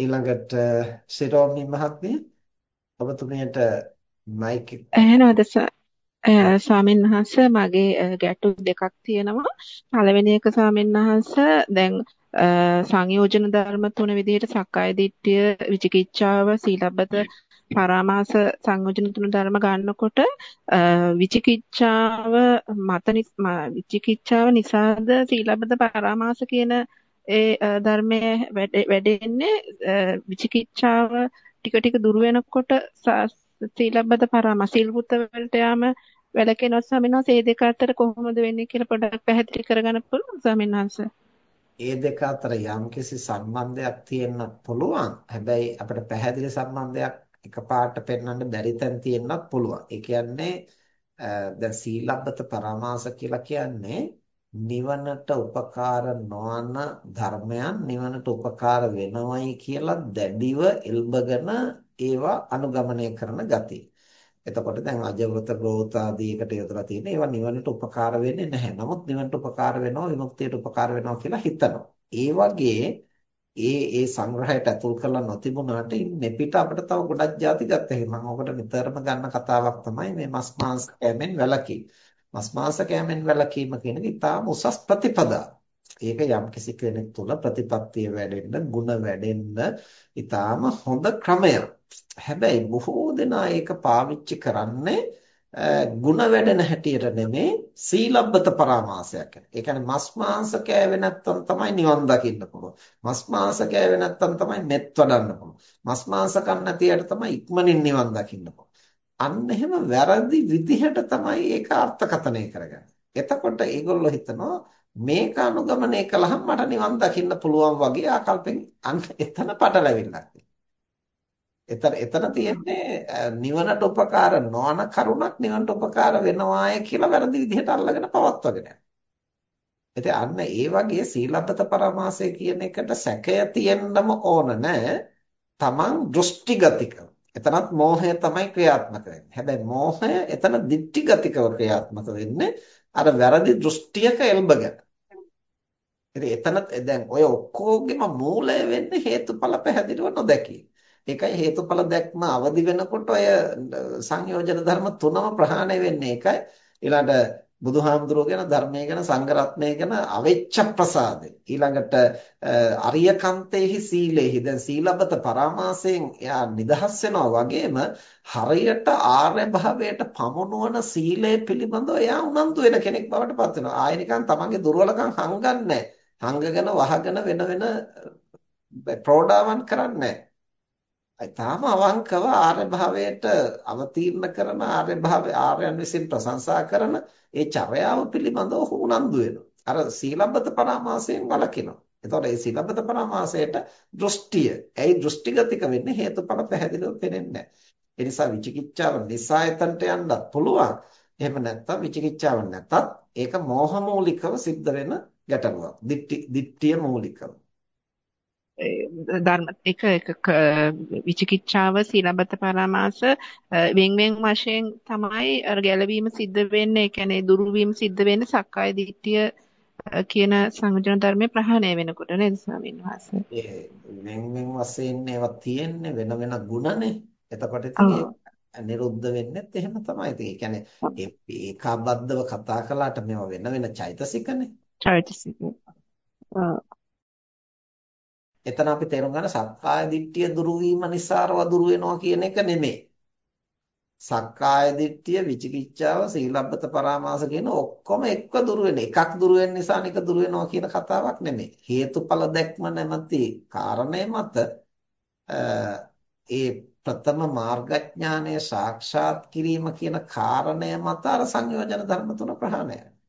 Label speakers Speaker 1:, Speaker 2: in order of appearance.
Speaker 1: ඊළඟට සිරෝමි මහත්මිය ඔබතුමියට මයික්
Speaker 2: ඇහෙනවද ස්වාමීන් වහන්ස? මගේ ගැටලු දෙකක් තියෙනවා. පළවෙනි එක ස්වාමීන් වහන්ස දැන් සංයෝජන ධර්ම තුන විදිහට සක්කාය දිට්ඨිය විචිකිච්ඡාව සීලබ්බත පරාමාස සංයෝජන තුන ධර්ම ගන්නකොට විචිකිච්ඡාව මත විචිකිච්ඡාව නිසාද සීලබ්බත පරාමාස කියන ඒ ධර්මයේ වැඩෙන්නේ විචිකිච්ඡාව ටික ටික දුර වෙනකොට සීලබ්බත පරාමාස සීල්පුත්ත වලට යාම වැලකෙනවා ස්වාමීන් වහන්සේ මේ දෙක අතර කොහොමද වෙන්නේ කියලා පොඩ්ඩක් පැහැදිලි කරගන්න පුළුවන් ස්වාමීන් වහන්සේ.
Speaker 1: ඒ දෙක අතර යම්කිසි සම්බන්ධයක් තියෙන්න පුළුවන්. හැබැයි අපිට පැහැදිලි සම්බන්ධයක් එකපාරට පෙන්වන්න බැරි තැන් තියෙන්නත් පුළුවන්. ඒ කියන්නේ දැන් සීලබ්බත පරාමාස කියලා කියන්නේ නිවනට උපකාර නොවන ධර්මයන් නිවනට උපකාර වෙනවයි කියලා දැඩිව එල්බගෙන ඒවා අනුගමනය කරන ගතිය. එතකොට දැන් අජවෘත ගෝත ආදීකට යොදලා තියෙන ඒවා නිවනට උපකාර වෙන්නේ නැහැ. නමුත් නිවනට උපකාර වෙනවා විමුක්තියට උපකාර වෙනවා කියලා හිතනවා. ඒ වගේ ඒ ඒ සංග්‍රහයට ඇතුල් කරලා නොතිබුණාට ඉන්නේ පිට අපිට තව ගොඩක් ಜಾති ගත්තා. මම ඔකට නිතරම ගන්න කතාවක් තමයි මේ මස් මාංශ කැමෙන් වැළකී. මස් මාංශ කැමෙන් වැළකීම කියන එක ඉතාම උසස් ප්‍රතිපදා. ඒක යම් කිසි කෙනෙක් තුළ ප්‍රතිපත්තිය වැඩෙන්න, ಗುಣ වැඩෙන්න ඉතාම හොඳ ක්‍රමයක්. හැබැයි බොහෝ දෙනා ඒක පාවිච්චි කරන්නේ ಗುಣ වැඩෙන හැටියට නෙමේ සීලබ්බත පරාමාසයක්. ඒ කියන්නේ මස් මාංශ කෑවේ නැත්තම් තමයි නිවන් දකින්න පුළුවන්. මස් මාංශ කෑවේ නැත්තම් තමයි මෙත් වඩන්න පුළුවන්. මස් මාංශ කන්න නැතියට තමයි ඉක්මනින් නිවන් දකින්න පුළුවන්. අන්න එහෙම වැරදි විදිහට තමයි ඒක අර්ථකථනය කරගන්නේ. එතකොට ඒගොල්ලෝ හිතනවා මේක අනුගමනය කළාම මට නිවන් දකින්න පුළුවන් වගේ ආකල්පෙන් අන්න එතන පටලැවිල්ලක් එතන එතන තියෙන්නේ නිවනට උපකාර නොවන කරුණක් නිවනට උපකාර වෙනවාය කියලා වැරදි විදිහට අල්ලගෙන පවත්වාගෙන යනවා. ඉතින් අන්න ඒ වගේ සීලබ්බත පරමාසය කියන එකට සැකය තියෙන්නම ඕන නෑ. තමන් දෘෂ්ටිගතිකව එතනත් මෝහය තමයි ක්‍රියාත්මක වෙන්නේ. හැබැයි මෝහය එතන දික්ටිගතිකව ක්‍රියාත්මක වෙන්නේ අර වැරදි දෘෂ්ටියක එල්බගෙන. ඉතින් එතන දැන් ඔය ඔක්කොගෙම මූලය වෙන්නේ හේතුඵල පැහැදිලිව නොදැකීම. ඒකයි හේතුඵල දැක්ම අවදි වෙනකොට ඔය සංයෝජන ධර්ම තුනම ප්‍රහාණය වෙන්නේ ඒකයි. ඊළඟට බුදුහාමුදුරුවෝ ගැන ධර්මය ගැන සංඝරත්නය ගැන අවෙච්ච ප්‍රසාදය. ඊළඟට අරියකන්තේහි සීලේහි. දැන් සීලබත පරාමාසයෙන් එයා නිදහස් වෙනවා වගේම හරියට ආර්ය භාවයට පමුණුවන සීලය පිළිබඳව එයා උනන්දු වෙන කෙනෙක් බවට පත් වෙනවා. ආය නිකන් තමන්ගේ දුර්වලකම් හංගන්නේ හංගගෙන වහගෙන වෙන වෙන ප්‍රෝඩාවන් කරන්නේ තාම අවංකව ආර්ය භාවයට අවතීර්ණ කරන ආර්ය භාවය ආර්යයන් විසින් ප්‍රශංසා කරන ඒ චර්යාව පිළිබඳව උනන්දු වෙනවා. අර සීලබ්බත පරාමාසයෙන් වළකිනවා. එතකොට මේ සීලබ්බත පරාමාසයට දෘෂ්ටිය, ඇයි දෘෂ්ටිගතික වෙන්නේ හේතුඵල පැහැදිලිව පේන්නේ නැහැ. ඒ නිසා විචිකිච්ඡාව නිසා එතනට යන්නත් පුළුවන්. එහෙම නැත්නම් විචිකිච්ඡාව නැතත් ඒක මෝහ මූලිකව සිද්ධ වෙන ගැටලුවක්. දිට්ඨි දිට්ඨිය මූලිකව.
Speaker 2: ධර්ම එක එක විචිකිච්ඡාව සීලබත පරාමාස වෙන් වෙන් වශයෙන් තමයි අර ගැලවීම සිද්ධ වෙන්නේ ඒ කියන්නේ දුරු වීම සිද්ධ වෙන්නේ සක්කාය දිට්ඨිය කියන සංයෝජන ධර්මයේ ප්‍රහාණය වෙනකොට නේද ස්වාමීන් වහන්සේ
Speaker 1: ඒ වෙන් වෙන් වශයෙන් ඒවා තියෙන්නේ වෙන වෙන ගුණනේ එතකොට ඉතින් නිරුද්ධ වෙන්නෙත් එහෙම තමයි. ඒ කියන්නේ ඒකාබද්ධව කතා කළාට මේවා වෙන වෙන චෛතසිකනේ.
Speaker 2: චෛතසික.
Speaker 1: එතන අපි තේරුම් ගන්න සක්කාය දිට්ඨිය දුරු වීම නිසා අරව දුරු වෙනවා කියන එක නෙමෙයි. සක්කාය දිට්ඨිය විචිකිච්ඡාව සීලබ්බත පරාමාස කියන ඔක්කොම එක්ක දුරු වෙන එකක් දුරු වෙන නිසා අනික දුරු වෙනවා කියන කතාවක් නෙමෙයි. හේතුඵල දැක්ම නැමැති කාරණය මත ඒ ප්‍රථම මාර්ගඥානය සාක්ෂාත් කිරීම කියන කාරණය මත අර සංයෝජන ධර්ම තුන ප්‍රහාණය වෙනවා.